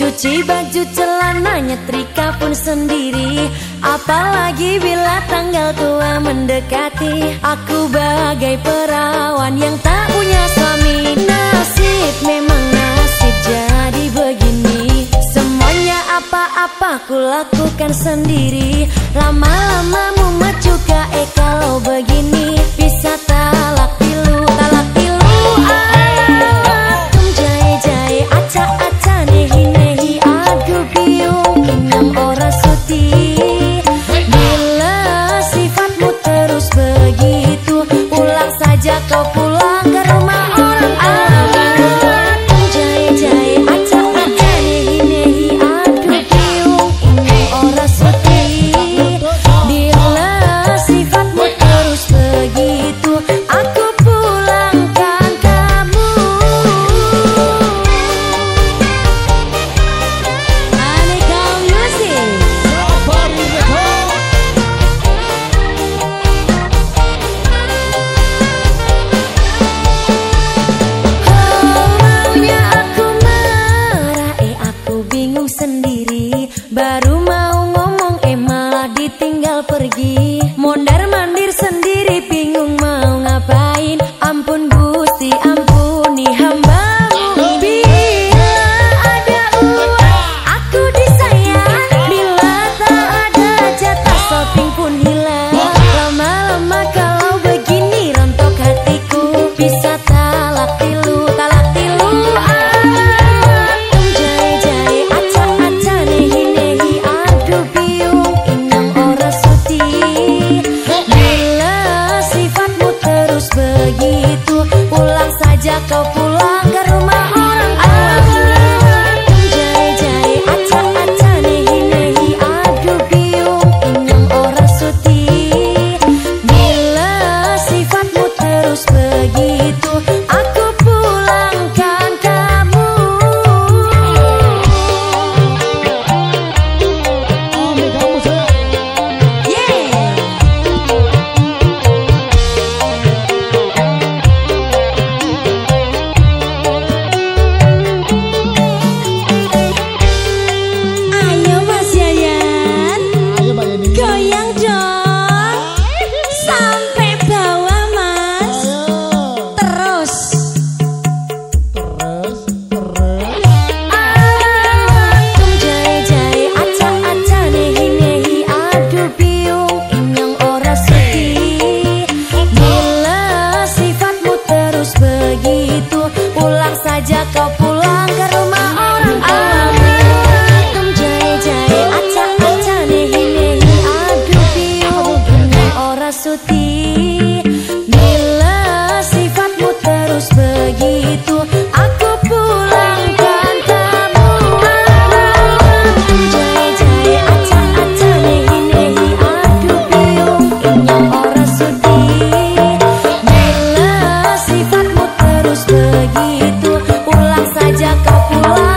Cuci baju celana nyetrika pun sendiri Apalagi bila tanggal tua mendekati Aku bagai perawan yang tak punya suami. Nasib memang nasib jadi begini. Semuanya apa-apa ku lakukan sendiri. Lama-lama lagi mondar mandir sendiri saja kau pun aja kau pulang ke rumah orang tuamu Tum jae jae aca aca nehi nehi adu piu Ora Suti love.